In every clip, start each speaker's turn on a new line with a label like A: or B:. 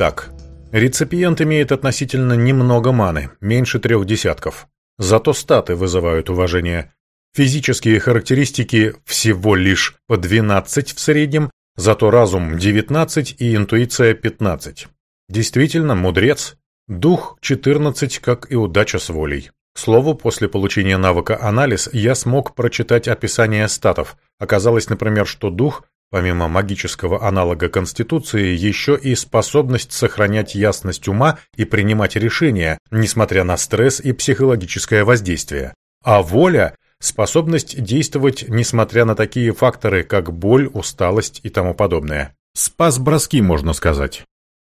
A: Итак, реципиент имеет относительно немного маны, меньше трех десятков. Зато статы вызывают уважение. Физические характеристики всего лишь по 12 в среднем, зато разум 19 и интуиция 15. Действительно, мудрец. Дух 14, как и удача с волей. К слову, после получения навыка анализ я смог прочитать описание статов. Оказалось, например, что дух Помимо магического аналога Конституции, еще и способность сохранять ясность ума и принимать решения, несмотря на стресс и психологическое воздействие. А воля – способность действовать, несмотря на такие факторы, как боль, усталость и тому подобное. Спас-броски, можно сказать.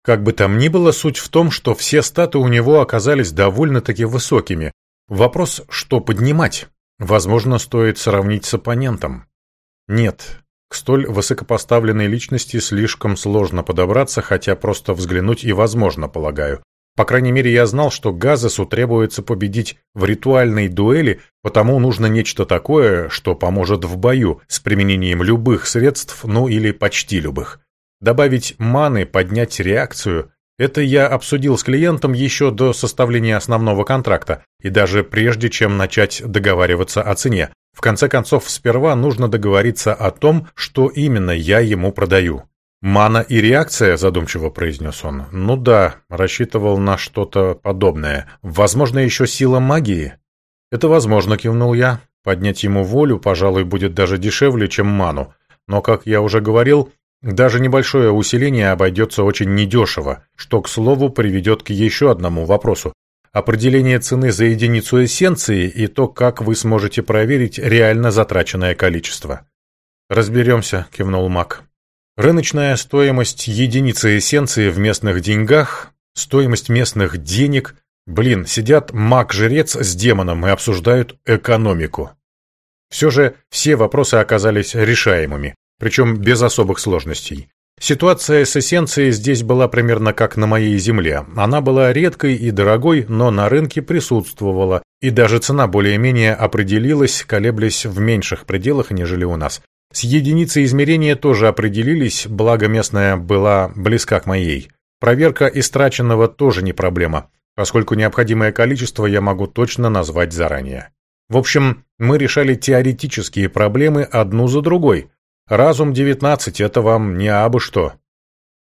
A: Как бы там ни было, суть в том, что все статы у него оказались довольно-таки высокими. Вопрос, что поднимать? Возможно, стоит сравнить с оппонентом. Нет, к столь высокопоставленной личности слишком сложно подобраться, хотя просто взглянуть и возможно, полагаю. По крайней мере, я знал, что Газесу требуется победить в ритуальной дуэли, потому нужно нечто такое, что поможет в бою с применением любых средств, ну или почти любых. Добавить маны, поднять реакцию – это я обсудил с клиентом еще до составления основного контракта и даже прежде, чем начать договариваться о цене. В конце концов, сперва нужно договориться о том, что именно я ему продаю. «Мана и реакция», — задумчиво произнес он. «Ну да, рассчитывал на что-то подобное. Возможно, еще сила магии?» «Это возможно», — кивнул я. «Поднять ему волю, пожалуй, будет даже дешевле, чем ману. Но, как я уже говорил, даже небольшое усиление обойдется очень недешево, что, к слову, приведет к еще одному вопросу определение цены за единицу эссенции и то, как вы сможете проверить реально затраченное количество. «Разберемся», — кивнул Мак. «Рыночная стоимость единицы эссенции в местных деньгах, стоимость местных денег. Блин, сидят маг-жрец с демоном и обсуждают экономику». Все же все вопросы оказались решаемыми, причем без особых сложностей. Ситуация с эссенцией здесь была примерно как на моей земле. Она была редкой и дорогой, но на рынке присутствовала, и даже цена более-менее определилась, колеблясь в меньших пределах, нежели у нас. С единицей измерения тоже определились, благо местная была близка к моей. Проверка истраченного тоже не проблема, поскольку необходимое количество я могу точно назвать заранее. В общем, мы решали теоретические проблемы одну за другой, Разум-19 — это вам не абы что.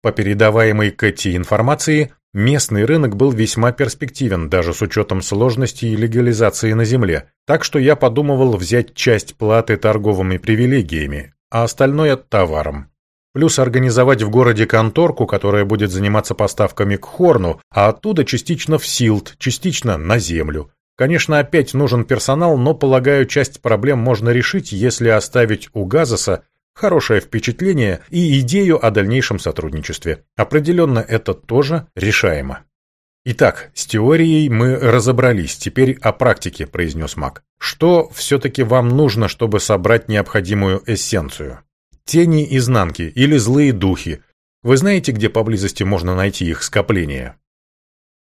A: По передаваемой Кэти информации, местный рынок был весьма перспективен, даже с учетом сложностей легализации на земле, так что я подумывал взять часть платы торговыми привилегиями, а остальное — товаром. Плюс организовать в городе конторку, которая будет заниматься поставками к Хорну, а оттуда частично в Силт, частично на землю. Конечно, опять нужен персонал, но, полагаю, часть проблем можно решить, если оставить у Газоса хорошее впечатление и идею о дальнейшем сотрудничестве. Определенно это тоже решаемо. «Итак, с теорией мы разобрались, теперь о практике», — произнес Мак. «Что все-таки вам нужно, чтобы собрать необходимую эссенцию? Тени изнанки или злые духи? Вы знаете, где поблизости можно найти их скопление?»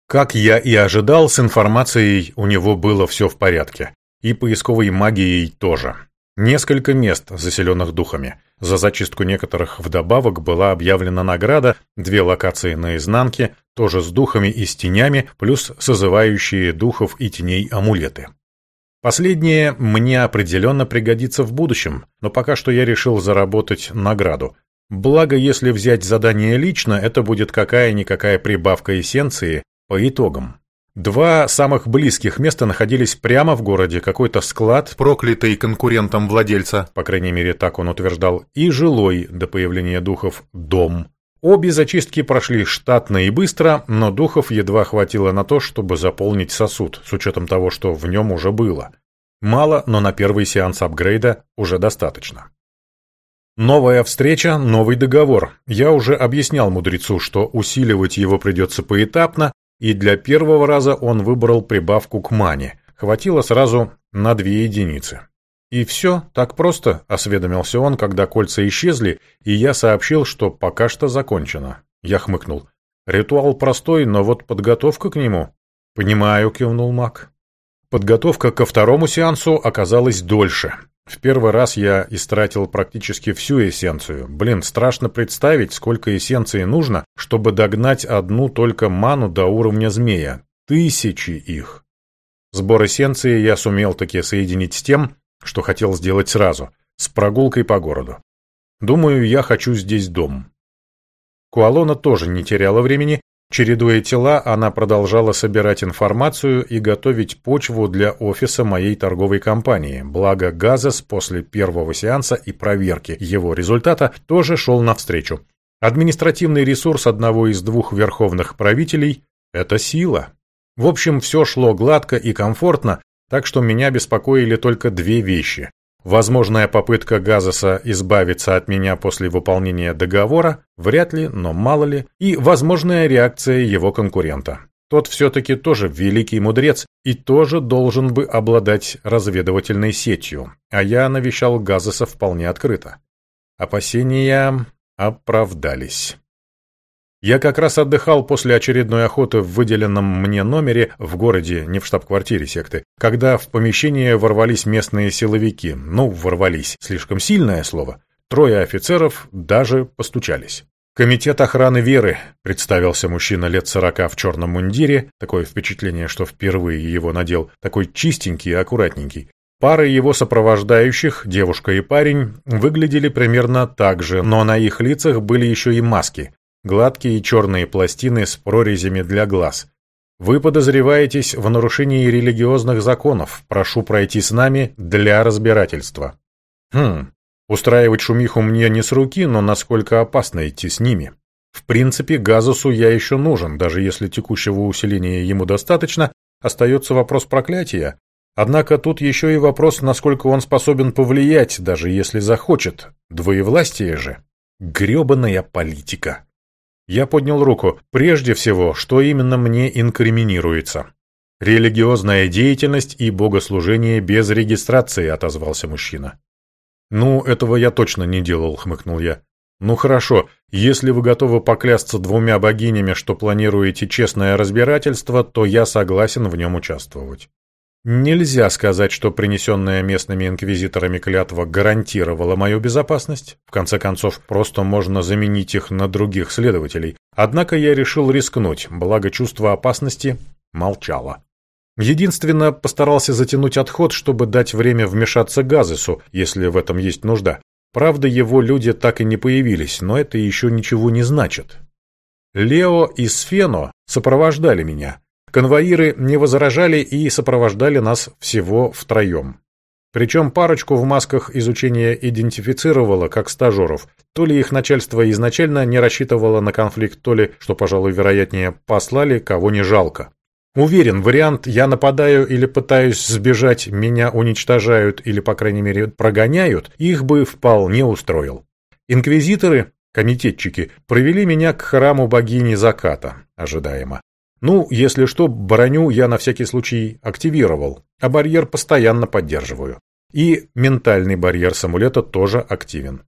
A: Как я и ожидал, с информацией у него было все в порядке. И поисковой магией тоже. Несколько мест, заселенных духами. За зачистку некоторых вдобавок была объявлена награда, две локации на изнанке, тоже с духами и с тенями, плюс созывающие духов и теней амулеты. Последнее мне определенно пригодится в будущем, но пока что я решил заработать награду. Благо, если взять задание лично, это будет какая-никакая прибавка эссенции по итогам. Два самых близких места находились прямо в городе, какой-то склад, проклятый конкурентом владельца, по крайней мере так он утверждал, и жилой, до появления духов, дом. Обе зачистки прошли штатно и быстро, но духов едва хватило на то, чтобы заполнить сосуд, с учетом того, что в нем уже было. Мало, но на первый сеанс апгрейда уже достаточно. Новая встреча, новый договор. Я уже объяснял мудрецу, что усиливать его придется поэтапно, и для первого раза он выбрал прибавку к мане. Хватило сразу на две единицы. «И все, так просто», — осведомился он, когда кольца исчезли, и я сообщил, что пока что закончено. Я хмыкнул. «Ритуал простой, но вот подготовка к нему». «Понимаю», — кивнул маг. Подготовка ко второму сеансу оказалась дольше. В первый раз я истратил практически всю эссенцию. Блин, страшно представить, сколько эссенции нужно, чтобы догнать одну только ману до уровня змея. Тысячи их. Сбор эссенции я сумел таки соединить с тем, что хотел сделать сразу, с прогулкой по городу. Думаю, я хочу здесь дом. Куалона тоже не теряла времени Чередуя тела, она продолжала собирать информацию и готовить почву для офиса моей торговой компании, благо Газес после первого сеанса и проверки его результата тоже шел навстречу. Административный ресурс одного из двух верховных правителей – это сила. В общем, все шло гладко и комфортно, так что меня беспокоили только две вещи. Возможная попытка Газоса избавиться от меня после выполнения договора, вряд ли, но мало ли, и возможная реакция его конкурента. Тот все-таки тоже великий мудрец и тоже должен бы обладать разведывательной сетью, а я навещал Газоса вполне открыто. Опасения оправдались. Я как раз отдыхал после очередной охоты в выделенном мне номере в городе, не в штаб-квартире секты, когда в помещение ворвались местные силовики. Ну, ворвались, слишком сильное слово. Трое офицеров даже постучались. «Комитет охраны веры», — представился мужчина лет сорока в черном мундире, такое впечатление, что впервые его надел, такой чистенький и аккуратненький. Пары его сопровождающих, девушка и парень, выглядели примерно так же, но на их лицах были еще и маски, гладкие черные пластины с прорезями для глаз. Вы подозреваетесь в нарушении религиозных законов. Прошу пройти с нами для разбирательства. Хм, устраивать шумиху мне не с руки, но насколько опасно идти с ними? В принципе, Газусу я еще нужен, даже если текущего усиления ему достаточно, остается вопрос проклятия. Однако тут еще и вопрос, насколько он способен повлиять, даже если захочет. Двоевластие же. Гребаная политика. Я поднял руку. Прежде всего, что именно мне инкриминируется? Религиозная деятельность и богослужение без регистрации, отозвался мужчина. Ну, этого я точно не делал, хмыкнул я. Ну хорошо, если вы готовы поклясться двумя богинями, что планируете честное разбирательство, то я согласен в нем участвовать. Нельзя сказать, что принесенная местными инквизиторами клятва гарантировала мою безопасность. В конце концов, просто можно заменить их на других следователей. Однако я решил рискнуть, благо чувство опасности молчало. Единственно, постарался затянуть отход, чтобы дать время вмешаться Газесу, если в этом есть нужда. Правда, его люди так и не появились, но это еще ничего не значит. Лео и Сфено сопровождали меня, Конвоиры не возражали и сопровождали нас всего втроем. Причем парочку в масках изучения идентифицировало как стажеров. То ли их начальство изначально не рассчитывало на конфликт, то ли, что, пожалуй, вероятнее, послали, кого не жалко. Уверен, вариант «я нападаю или пытаюсь сбежать, меня уничтожают или, по крайней мере, прогоняют» их бы вполне устроил. Инквизиторы, комитетчики, провели меня к храму богини заката, ожидаемо. Ну, если что, броню я на всякий случай активировал, а барьер постоянно поддерживаю. И ментальный барьер с тоже активен.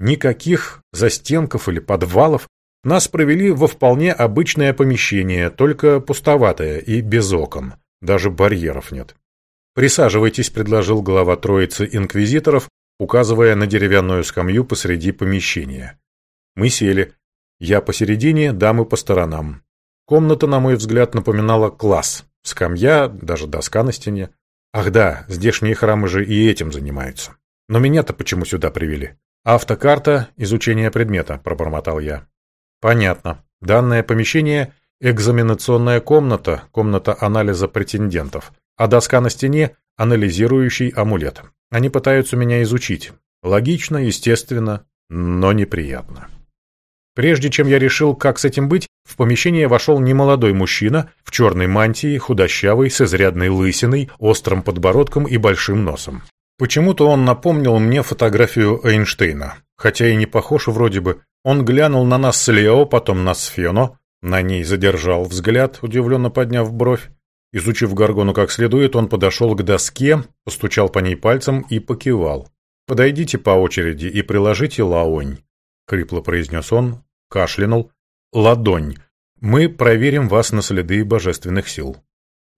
A: Никаких застенков или подвалов. Нас провели во вполне обычное помещение, только пустоватое и без окон. Даже барьеров нет. «Присаживайтесь», — предложил глава троицы инквизиторов, указывая на деревянную скамью посреди помещения. Мы сели. Я посередине, дамы по сторонам. Комната, на мой взгляд, напоминала класс. Скамья, даже доска на стене. Ах да, здешние храмы же и этим занимаются. Но меня-то почему сюда привели? Автокарта, изучение предмета, пробормотал я. Понятно. Данное помещение – экзаменационная комната, комната анализа претендентов, а доска на стене – анализирующий амулет. Они пытаются меня изучить. Логично, естественно, но неприятно. Прежде чем я решил, как с этим быть, в помещение вошел немолодой мужчина в черной мантии, худощавый, с изрядной лысиной, острым подбородком и большим носом. Почему-то он напомнил мне фотографию Эйнштейна, хотя и не похож вроде бы. Он глянул на нас с Лео, потом на Сфено, на ней задержал взгляд, удивленно подняв бровь. Изучив Гаргону как следует, он подошел к доске, постучал по ней пальцем и покивал. «Подойдите по очереди и приложите лаонь», — хрипло произнес он, кашлянул, ладонь. Мы проверим вас на следы божественных сил.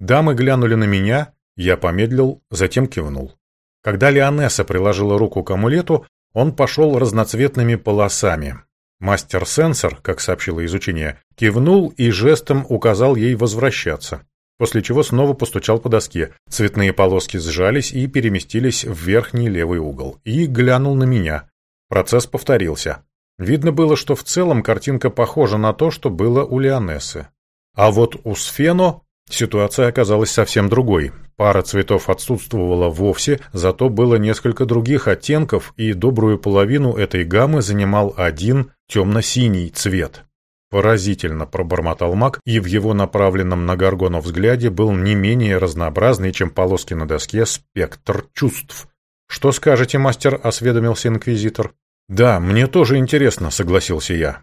A: Дамы глянули на меня, я помедлил, затем кивнул. Когда Леонесса приложила руку к амулету, он пошел разноцветными полосами. Мастер-сенсор, как сообщило изучение, кивнул и жестом указал ей возвращаться, после чего снова постучал по доске. Цветные полоски сжались и переместились в верхний левый угол. И глянул на меня. Процесс повторился. Видно было, что в целом картинка похожа на то, что было у Леонессы. А вот у Сфено ситуация оказалась совсем другой. Пара цветов отсутствовала вовсе, зато было несколько других оттенков, и добрую половину этой гаммы занимал один темно-синий цвет. Поразительно пробормотал маг, и в его направленном на Гаргону взгляде был не менее разнообразный, чем полоски на доске, спектр чувств. «Что скажете, мастер?» — осведомился инквизитор. «Да, мне тоже интересно», — согласился я.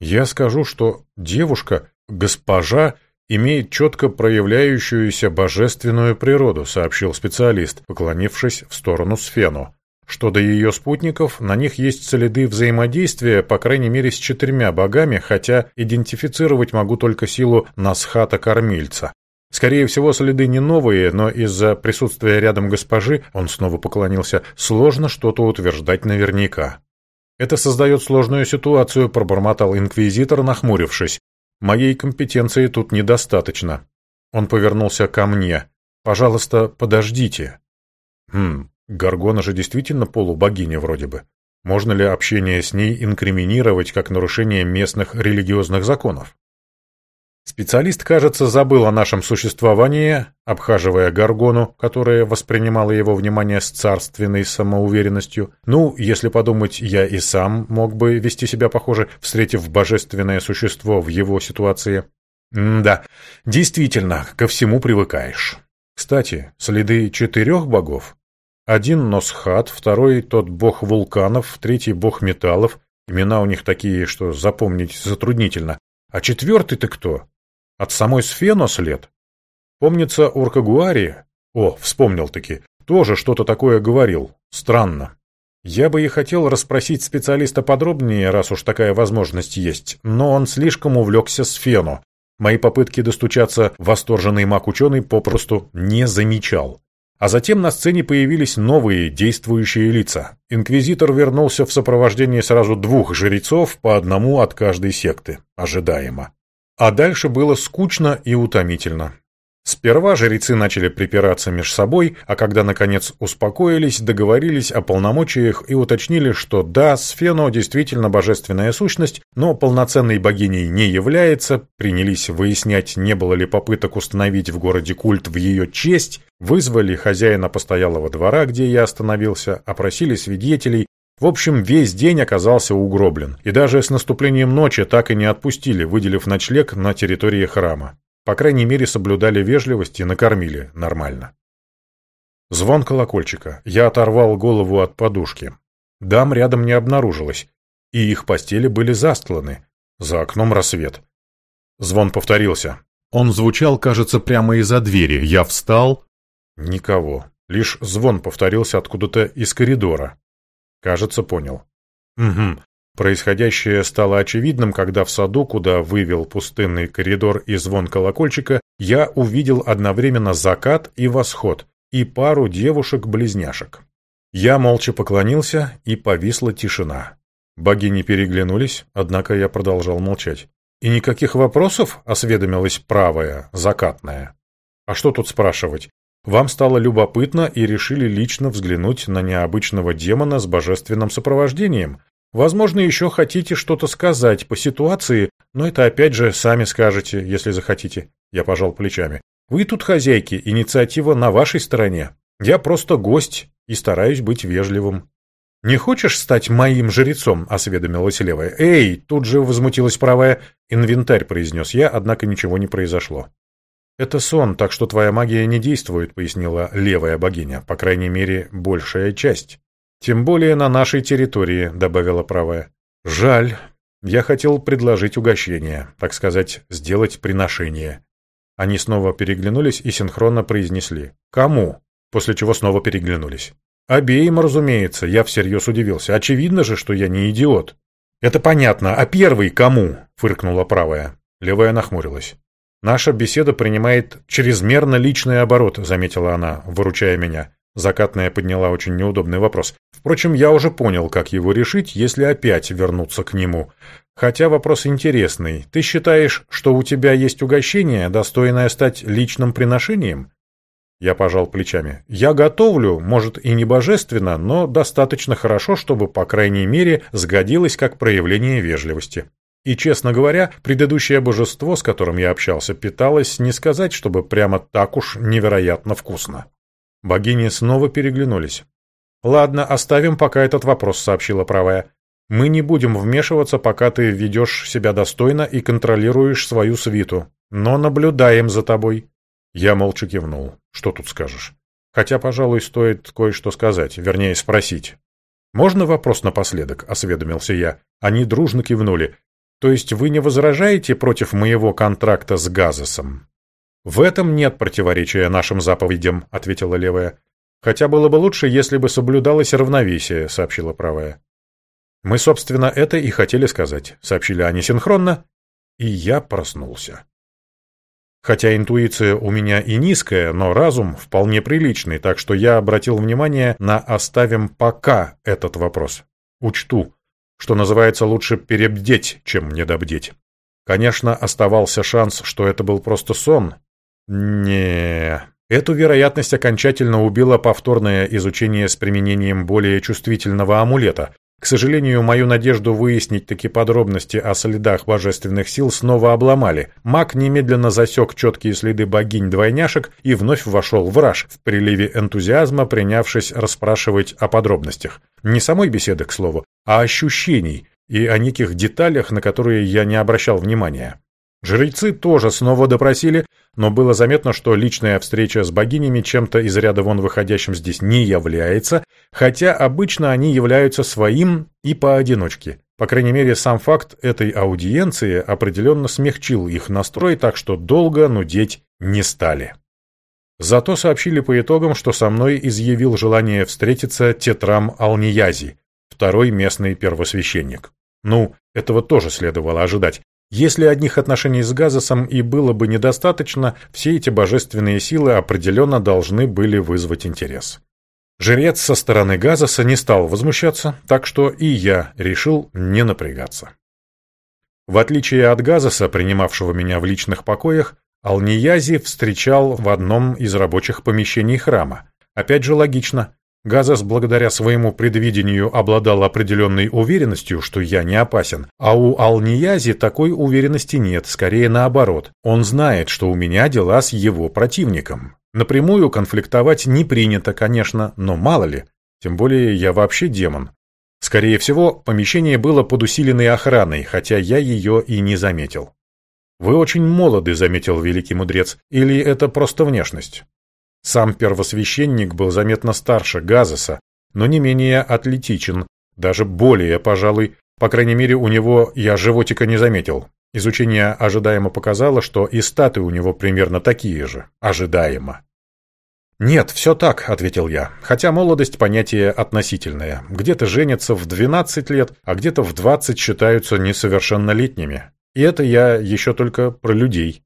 A: «Я скажу, что девушка, госпожа, имеет четко проявляющуюся божественную природу», — сообщил специалист, поклонившись в сторону Сфену. Что до ее спутников, на них есть следы взаимодействия, по крайней мере, с четырьмя богами, хотя идентифицировать могу только силу Насхата-кормильца. Скорее всего, следы не новые, но из-за присутствия рядом госпожи, он снова поклонился, сложно что-то утверждать наверняка. «Это создает сложную ситуацию», — пробормотал инквизитор, нахмурившись. «Моей компетенции тут недостаточно». Он повернулся ко мне. «Пожалуйста, подождите». «Хм, Гаргона же действительно полубогиня вроде бы. Можно ли общение с ней инкриминировать как нарушение местных религиозных законов? Специалист, кажется, забыл о нашем существовании, обхаживая Гаргону, которая воспринимала его внимание с царственной самоуверенностью. Ну, если подумать, я и сам мог бы вести себя похоже, встретив божественное существо в его ситуации. М да, действительно, ко всему привыкаешь. Кстати, следы четырех богов. Один Носхат, второй тот бог вулканов, третий бог металлов. Имена у них такие, что запомнить затруднительно. А четвертый-то кто? От самой Сфено след? Помнится, Оркагуари... О, вспомнил-таки. Тоже что-то такое говорил. Странно. Я бы и хотел расспросить специалиста подробнее, раз уж такая возможность есть, но он слишком увлекся Сфено. Мои попытки достучаться восторженный маг-ученый попросту не замечал. А затем на сцене появились новые действующие лица. Инквизитор вернулся в сопровождении сразу двух жрецов, по одному от каждой секты. Ожидаемо. А дальше было скучно и утомительно. Сперва жрецы начали припираться между собой, а когда, наконец, успокоились, договорились о полномочиях и уточнили, что да, Сфено действительно божественная сущность, но полноценной богиней не является, принялись выяснять, не было ли попыток установить в городе культ в ее честь, вызвали хозяина постоялого двора, где я остановился, опросили свидетелей, в общем, весь день оказался угроблен, и даже с наступлением ночи так и не отпустили, выделив ночлег на территории храма. По крайней мере, соблюдали вежливость и накормили нормально. Звон колокольчика. Я оторвал голову от подушки. Дам рядом не обнаружилось, и их постели были застланы. За окном рассвет. Звон повторился. Он звучал, кажется, прямо из-за двери. Я встал. Никого. Лишь звон повторился откуда-то из коридора. Кажется, понял. Угу. Происходящее стало очевидным, когда в саду, куда вывел пустынный коридор и звон колокольчика, я увидел одновременно закат и восход, и пару девушек-близняшек. Я молча поклонился, и повисла тишина. Богини переглянулись, однако я продолжал молчать. «И никаких вопросов?» — осведомилась правая, закатная. «А что тут спрашивать? Вам стало любопытно и решили лично взглянуть на необычного демона с божественным сопровождением. Возможно, еще хотите что-то сказать по ситуации, но это опять же сами скажете, если захотите. Я пожал плечами. Вы тут хозяйки, инициатива на вашей стороне. Я просто гость и стараюсь быть вежливым. «Не хочешь стать моим жрецом?» — осведомилась левая. «Эй!» — тут же возмутилась правая. «Инвентарь», — произнес я, однако ничего не произошло. «Это сон, так что твоя магия не действует», — пояснила левая богиня, по крайней мере, большая часть. «Тем более на нашей территории», — добавила правая. «Жаль. Я хотел предложить угощение, так сказать, сделать приношение». Они снова переглянулись и синхронно произнесли «Кому?», после чего снова переглянулись. «Обеим, разумеется», — я всерьез удивился. «Очевидно же, что я не идиот». «Это понятно. А первый кому?» — фыркнула правая. Левая нахмурилась. «Наша беседа принимает чрезмерно личный оборот», — заметила она, выручая меня. Закатная подняла очень неудобный вопрос. Впрочем, я уже понял, как его решить, если опять вернуться к нему. Хотя вопрос интересный. Ты считаешь, что у тебя есть угощение, достойное стать личным приношением? Я пожал плечами. Я готовлю, может и не божественно, но достаточно хорошо, чтобы, по крайней мере, сгодилось как проявление вежливости. И, честно говоря, предыдущее божество, с которым я общался, питалось не сказать, чтобы прямо так уж невероятно вкусно. Богини снова переглянулись. «Ладно, оставим пока этот вопрос», — сообщила правая. «Мы не будем вмешиваться, пока ты ведешь себя достойно и контролируешь свою свиту. Но наблюдаем за тобой». Я молча кивнул. Что тут скажешь? Хотя, пожалуй, стоит кое-что сказать, вернее, спросить. «Можно вопрос напоследок?» — осведомился я. Они дружно кивнули. «То есть вы не возражаете против моего контракта с Газосом?» «В этом нет противоречия нашим заповедям», — ответила левая. «Хотя было бы лучше, если бы соблюдалось равновесие», — сообщила правая. «Мы, собственно, это и хотели сказать», — сообщили они синхронно, и я проснулся. Хотя интуиция у меня и низкая, но разум вполне приличный, так что я обратил внимание на «оставим пока» этот вопрос. Учту, что называется лучше перебдеть, чем недобдеть. Конечно, оставался шанс, что это был просто сон, не, Эту вероятность окончательно убило повторное изучение с применением более чувствительного амулета. К сожалению, мою надежду выяснить такие подробности о следах божественных сил снова обломали. Маг немедленно засек четкие следы богинь-двойняшек и вновь вошел в раж, в приливе энтузиазма принявшись расспрашивать о подробностях. Не самой беседы, к слову, а ощущений и о неких деталях, на которые я не обращал внимания. Жрецы тоже снова допросили, но было заметно, что личная встреча с богинями чем-то из ряда вон выходящим здесь не является, хотя обычно они являются своим и поодиночке. По крайней мере, сам факт этой аудиенции определенно смягчил их настрой, так что долго нудеть не стали. Зато сообщили по итогам, что со мной изъявил желание встретиться Тетрам Алниязи, второй местный первосвященник. Ну, этого тоже следовало ожидать. Если одних отношений с Газосом и было бы недостаточно, все эти божественные силы определенно должны были вызвать интерес. Жрец со стороны Газоса не стал возмущаться, так что и я решил не напрягаться. В отличие от Газоса, принимавшего меня в личных покоях, Алниязи встречал в одном из рабочих помещений храма. Опять же логично, Газас благодаря своему предвидению обладал определенной уверенностью, что я не опасен, а у Алниязи такой уверенности нет, скорее наоборот. Он знает, что у меня дела с его противником. Напрямую конфликтовать не принято, конечно, но мало ли. Тем более я вообще демон. Скорее всего, помещение было под усиленной охраной, хотя я ее и не заметил. «Вы очень молоды», — заметил великий мудрец, — «или это просто внешность?» Сам первосвященник был заметно старше Газеса, но не менее атлетичен, даже более, пожалуй, по крайней мере, у него я животика не заметил. Изучение ожидаемо показало, что и статы у него примерно такие же. Ожидаемо. «Нет, все так», — ответил я. «Хотя молодость — понятие относительное. Где-то женятся в 12 лет, а где-то в 20 считаются несовершеннолетними. И это я еще только про людей.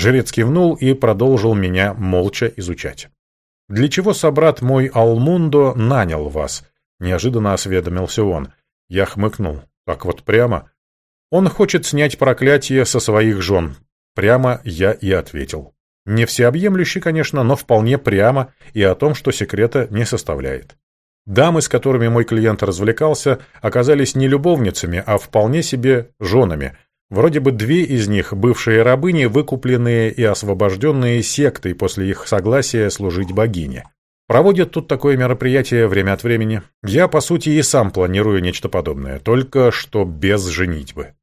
A: Жрец кивнул и продолжил меня молча изучать. «Для чего собрат мой Алмундо нанял вас?» — неожиданно осведомился он. Я хмыкнул. «Так вот прямо?» «Он хочет снять проклятие со своих жен». Прямо я и ответил. Не всеобъемлюще, конечно, но вполне прямо и о том, что секрета не составляет. Дамы, с которыми мой клиент развлекался, оказались не любовницами, а вполне себе женами — Вроде бы две из них – бывшие рабыни, выкупленные и освобожденные сектой после их согласия служить богине. Проводят тут такое мероприятие время от времени. Я, по сути, и сам планирую нечто подобное, только что без женитьбы.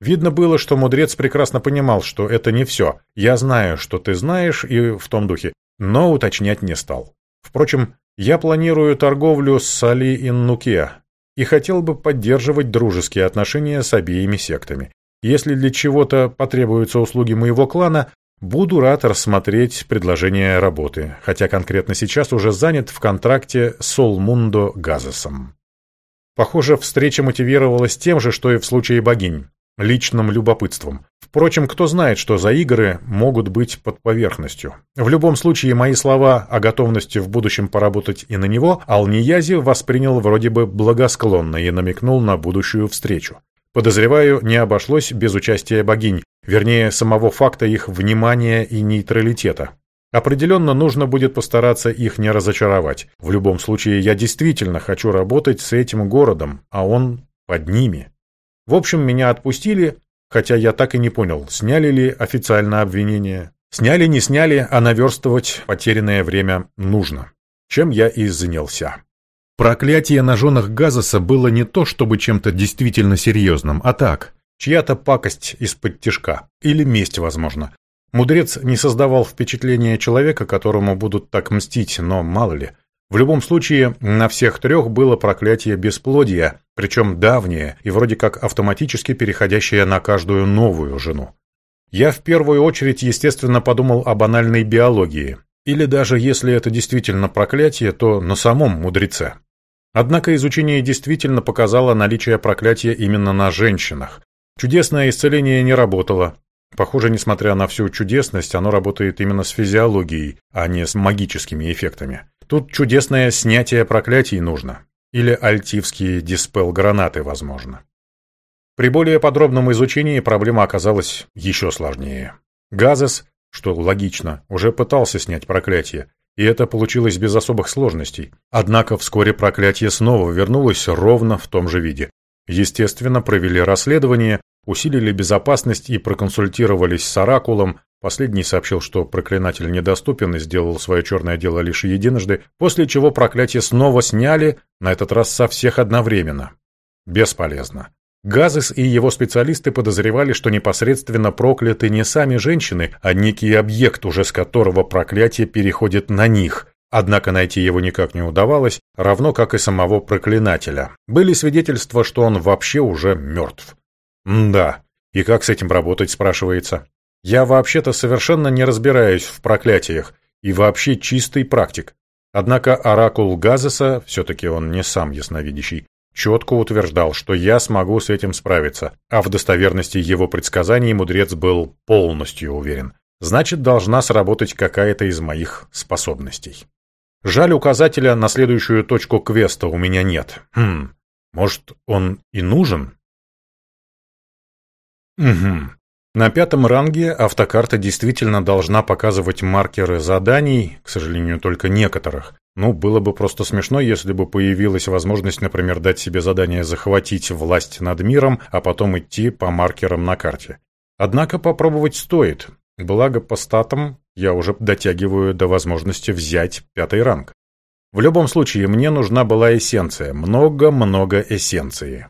A: Видно было, что мудрец прекрасно понимал, что это не все. Я знаю, что ты знаешь, и в том духе, но уточнять не стал. Впрочем, я планирую торговлю с Сали Иннуке и хотел бы поддерживать дружеские отношения с обеими сектами. Если для чего-то потребуются услуги моего клана, буду рад рассмотреть предложение работы, хотя конкретно сейчас уже занят в контракте с Олмундо Газосом. Похоже, встреча мотивировалась тем же, что и в случае богинь – личным любопытством. Впрочем, кто знает, что за игры могут быть под поверхностью. В любом случае, мои слова о готовности в будущем поработать и на него Алниязи воспринял вроде бы благосклонно и намекнул на будущую встречу. Подозреваю, не обошлось без участия богинь, вернее, самого факта их внимания и нейтралитета. Определенно нужно будет постараться их не разочаровать. В любом случае, я действительно хочу работать с этим городом, а он под ними. В общем, меня отпустили, хотя я так и не понял, сняли ли официально обвинение. Сняли, не сняли, а наверстывать потерянное время нужно. Чем я и занялся. Проклятие на женах Газоса было не то, чтобы чем-то действительно серьезным, а так, чья-то пакость из-под тишка. Или месть, возможно. Мудрец не создавал впечатления человека, которому будут так мстить, но мало ли. В любом случае, на всех трех было проклятие бесплодия, причем давнее и вроде как автоматически переходящее на каждую новую жену. Я в первую очередь, естественно, подумал о банальной биологии. Или даже если это действительно проклятие, то на самом мудреце. Однако изучение действительно показало наличие проклятия именно на женщинах. Чудесное исцеление не работало, Похоже, несмотря на всю чудесность, оно работает именно с физиологией, а не с магическими эффектами. Тут чудесное снятие проклятий нужно. Или альтивские диспел-гранаты, возможно. При более подробном изучении проблема оказалась еще сложнее. Газес, что логично, уже пытался снять проклятие, и это получилось без особых сложностей. Однако вскоре проклятие снова вернулось ровно в том же виде. Естественно, провели расследование, усилили безопасность и проконсультировались с Оракулом. Последний сообщил, что проклинатель недоступен и сделал свое черное дело лишь единожды, после чего проклятие снова сняли, на этот раз со всех одновременно. Бесполезно. Газес и его специалисты подозревали, что непосредственно прокляты не сами женщины, а некий объект, уже с которого проклятие переходит на них. Однако найти его никак не удавалось, равно как и самого проклинателя. Были свидетельства, что он вообще уже мертв. «Да. И как с этим работать?» – спрашивается. «Я вообще-то совершенно не разбираюсь в проклятиях и вообще чистый практик. Однако оракул Газеса, все-таки он не сам ясновидящий, четко утверждал, что я смогу с этим справиться, а в достоверности его предсказаний мудрец был полностью уверен. Значит, должна сработать какая-то из моих способностей. Жаль, указателя на следующую точку квеста у меня нет. Хм, может, он и нужен? Угу. На пятом ранге автокарта действительно должна показывать маркеры заданий, к сожалению, только некоторых. Ну, было бы просто смешно, если бы появилась возможность, например, дать себе задание захватить власть над миром, а потом идти по маркерам на карте. Однако попробовать стоит. Благо по статам я уже дотягиваю до возможности взять пятый ранг. В любом случае, мне нужна была эссенция, много-много эссенции.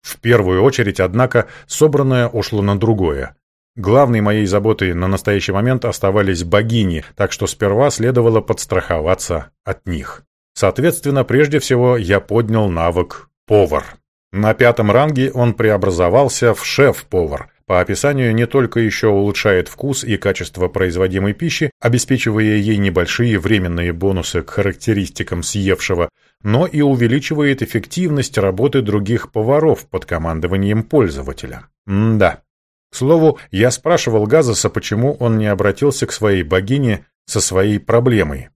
A: В первую очередь, однако, собранное ушло на другое. Главной моей заботой на настоящий момент оставались богини, так что сперва следовало подстраховаться от них. Соответственно, прежде всего я поднял навык «повар». На пятом ранге он преобразовался в шеф-повар. По описанию не только еще улучшает вкус и качество производимой пищи, обеспечивая ей небольшие временные бонусы к характеристикам съевшего, но и увеличивает эффективность работы других поваров под командованием пользователя. М да. К слову, я спрашивал Газоса, почему он не обратился к своей богине со своей проблемой.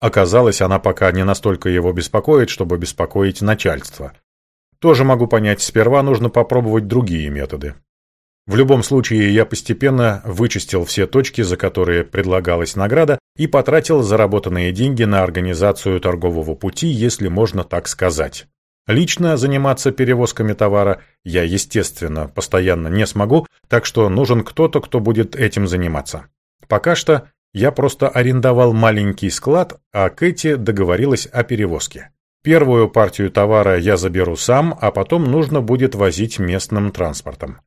A: Оказалось, она пока не настолько его беспокоит, чтобы беспокоить начальство. Тоже могу понять, сперва нужно попробовать другие методы. В любом случае, я постепенно вычистил все точки, за которые предлагалась награда, и потратил заработанные деньги на организацию торгового пути, если можно так сказать. Лично заниматься перевозками товара я, естественно, постоянно не смогу, так что нужен кто-то, кто будет этим заниматься. Пока что я просто арендовал маленький склад, а Кэти договорилась о перевозке. Первую партию товара я заберу сам, а потом нужно будет возить местным транспортом.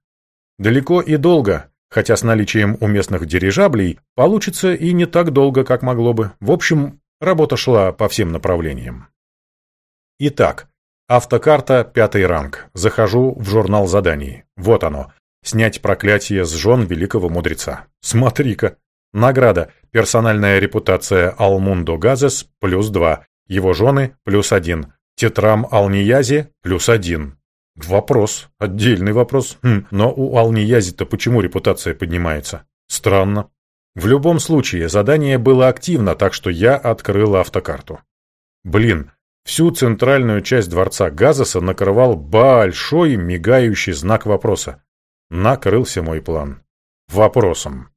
A: Далеко и долго, хотя с наличием у местных дирижаблей получится и не так долго, как могло бы. В общем, работа шла по всем направлениям. Итак, автокарта пятый ранг. Захожу в журнал заданий. Вот оно. Снять проклятие с жен великого мудреца. Смотри-ка. Награда. Персональная репутация Алмундо Газес плюс два. Его жены плюс один. Тетрам Алниязи плюс один. Вопрос. Отдельный вопрос. Хм, но у Алниязи-то почему репутация поднимается? Странно. В любом случае, задание было активно, так что я открыл автокарту. Блин, всю центральную часть дворца Газоса накрывал большой мигающий знак вопроса. Накрылся мой план. Вопросом.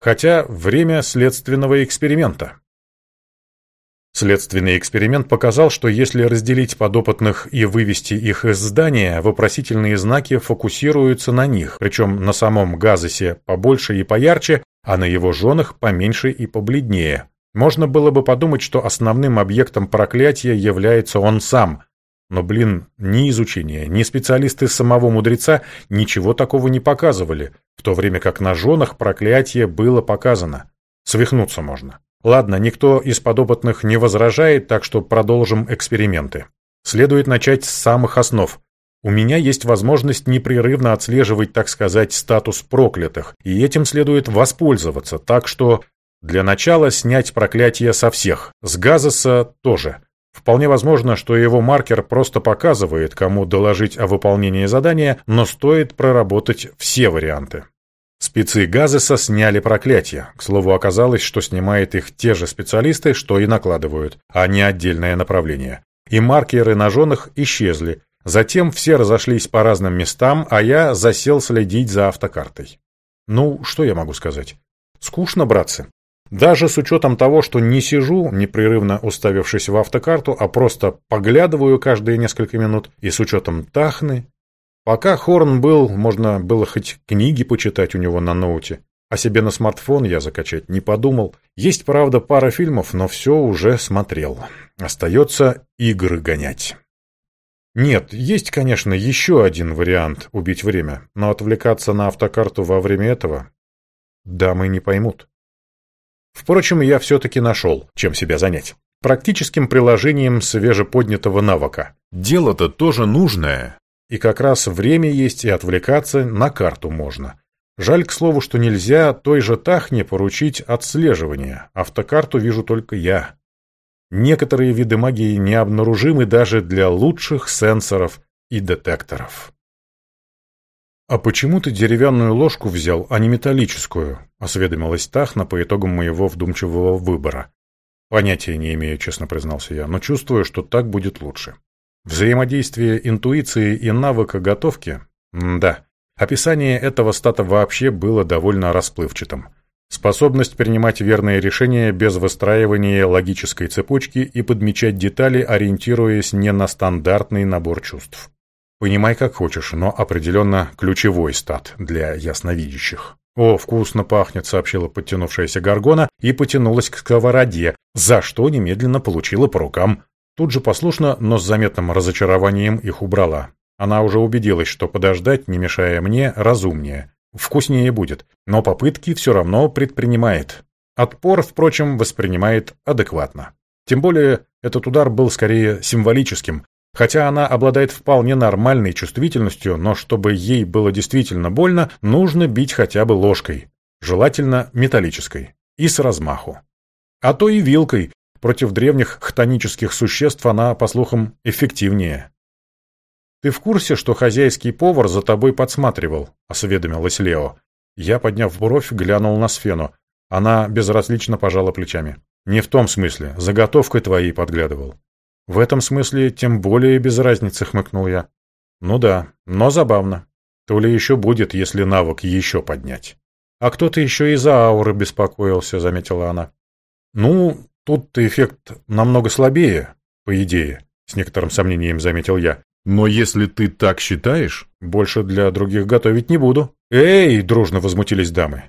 A: Хотя время следственного эксперимента. Следственный эксперимент показал, что если разделить подопытных и вывести их из здания, вопросительные знаки фокусируются на них, причем на самом Газосе побольше и поярче, а на его женах поменьше и побледнее. Можно было бы подумать, что основным объектом проклятия является он сам. Но, блин, ни изучение, ни специалисты самого мудреца ничего такого не показывали, в то время как на женах проклятие было показано. Свихнуться можно. Ладно, никто из подопытных не возражает, так что продолжим эксперименты. Следует начать с самых основ. У меня есть возможность непрерывно отслеживать, так сказать, статус проклятых, и этим следует воспользоваться, так что для начала снять проклятие со всех, с Газоса тоже. Вполне возможно, что его маркер просто показывает, кому доложить о выполнении задания, но стоит проработать все варианты. Спецы Газеса сняли проклятие. К слову, оказалось, что снимают их те же специалисты, что и накладывают, а не отдельное направление. И маркеры на женах исчезли. Затем все разошлись по разным местам, а я засел следить за автокартой. Ну, что я могу сказать? Скучно, братцы. Даже с учетом того, что не сижу, непрерывно уставившись в автокарту, а просто поглядываю каждые несколько минут, и с учетом Тахны, Пока Хорн был, можно было хоть книги почитать у него на ноуте. А себе на смартфон я закачать не подумал. Есть, правда, пара фильмов, но все уже смотрел. Остается игры гонять. Нет, есть, конечно, еще один вариант убить время, но отвлекаться на автокарту во время этого дамы не поймут. Впрочем, я все-таки нашел, чем себя занять. Практическим приложением свежеподнятого навыка. Дело-то тоже нужное, и как раз время есть, и отвлекаться на карту можно. Жаль, к слову, что нельзя той же Тахне поручить отслеживание. Автокарту вижу только я. Некоторые виды магии необнаружимы даже для лучших сенсоров и детекторов. «А почему ты деревянную ложку взял, а не металлическую?» — осведомилась Тахна по итогам моего вдумчивого выбора. «Понятия не имею», — честно признался я, — «но чувствую, что так будет лучше». Взаимодействие интуиции и навыка готовки? Да. Описание этого стата вообще было довольно расплывчатым. Способность принимать верные решения без выстраивания логической цепочки и подмечать детали, ориентируясь не на стандартный набор чувств. Понимай как хочешь, но определенно ключевой стат для ясновидящих. «О, вкусно пахнет», — сообщила подтянувшаяся Гаргона и потянулась к сковороде, за что немедленно получила по рукам. Тут же послушно, но с заметным разочарованием их убрала. Она уже убедилась, что подождать, не мешая мне, разумнее. Вкуснее будет, но попытки все равно предпринимает. Отпор, впрочем, воспринимает адекватно. Тем более, этот удар был скорее символическим, хотя она обладает вполне нормальной чувствительностью, но чтобы ей было действительно больно, нужно бить хотя бы ложкой, желательно металлической, и с размаху. А то и вилкой, Против древних хтонических существ она, по слухам, эффективнее. «Ты в курсе, что хозяйский повар за тобой подсматривал?» — осведомилась Лео. Я, подняв бровь, глянул на Сфену. Она безразлично пожала плечами. «Не в том смысле. Заготовкой твоей подглядывал». «В этом смысле тем более без разницы», — хмыкнул я. «Ну да, но забавно. То ли еще будет, если навык еще поднять». «А кто-то еще из-за ауры беспокоился», — заметила она. «Ну, Тут-то эффект намного слабее, по идее, с некоторым сомнением заметил я. Но если ты так считаешь, больше для других готовить не буду. Эй, дружно возмутились дамы.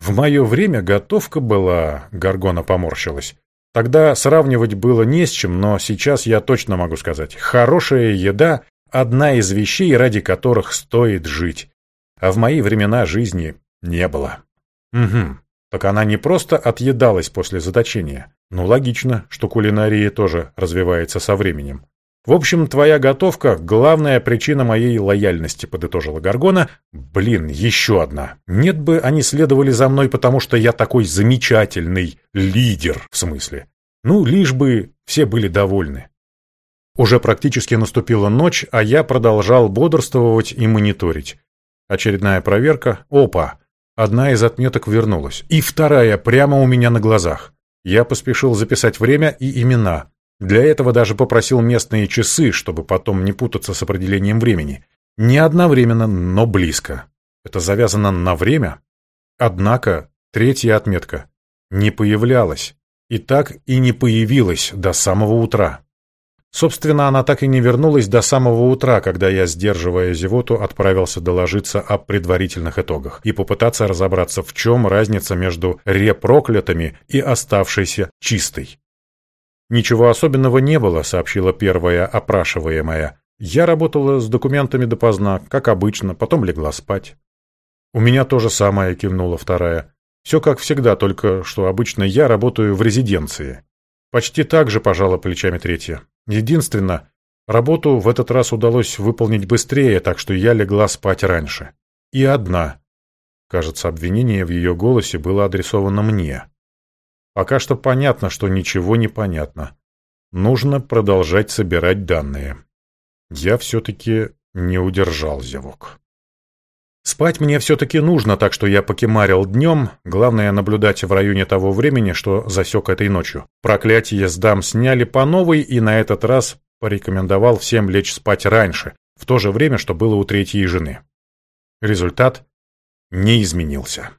A: В мое время готовка была, Гаргона поморщилась. Тогда сравнивать было не с чем, но сейчас я точно могу сказать. Хорошая еда – одна из вещей, ради которых стоит жить. А в мои времена жизни не было. Угу. Так она не просто отъедалась после заточения. Ну, логично, что кулинария тоже развивается со временем. В общем, твоя готовка — главная причина моей лояльности, подытожила Гаргона. Блин, еще одна. Нет бы они следовали за мной, потому что я такой замечательный лидер, в смысле. Ну, лишь бы все были довольны. Уже практически наступила ночь, а я продолжал бодрствовать и мониторить. Очередная проверка. Опа! Одна из отметок вернулась. И вторая прямо у меня на глазах. Я поспешил записать время и имена. Для этого даже попросил местные часы, чтобы потом не путаться с определением времени. Не одновременно, но близко. Это завязано на время? Однако третья отметка не появлялась. И так и не появилась до самого утра. Собственно, она так и не вернулась до самого утра, когда я, сдерживая зевоту, отправился доложиться о предварительных итогах и попытаться разобраться, в чем разница между репроклятыми и оставшейся чистой. «Ничего особенного не было», — сообщила первая опрашиваемая. «Я работала с документами допоздна, как обычно, потом легла спать». «У меня то же самое», — кивнула вторая. «Все как всегда, только что обычно я работаю в резиденции». Почти так же пожала плечами третья. Единственно, работу в этот раз удалось выполнить быстрее, так что я легла спать раньше. И одна. Кажется, обвинение в ее голосе было адресовано мне. Пока что понятно, что ничего не понятно. Нужно продолжать собирать данные. Я все-таки не удержал зевок. Спать мне все-таки нужно, так что я покемарил днем, главное наблюдать в районе того времени, что засек этой ночью. Проклятие с дам сняли по новой и на этот раз порекомендовал всем лечь спать раньше, в то же время, что было у третьей жены. Результат не изменился.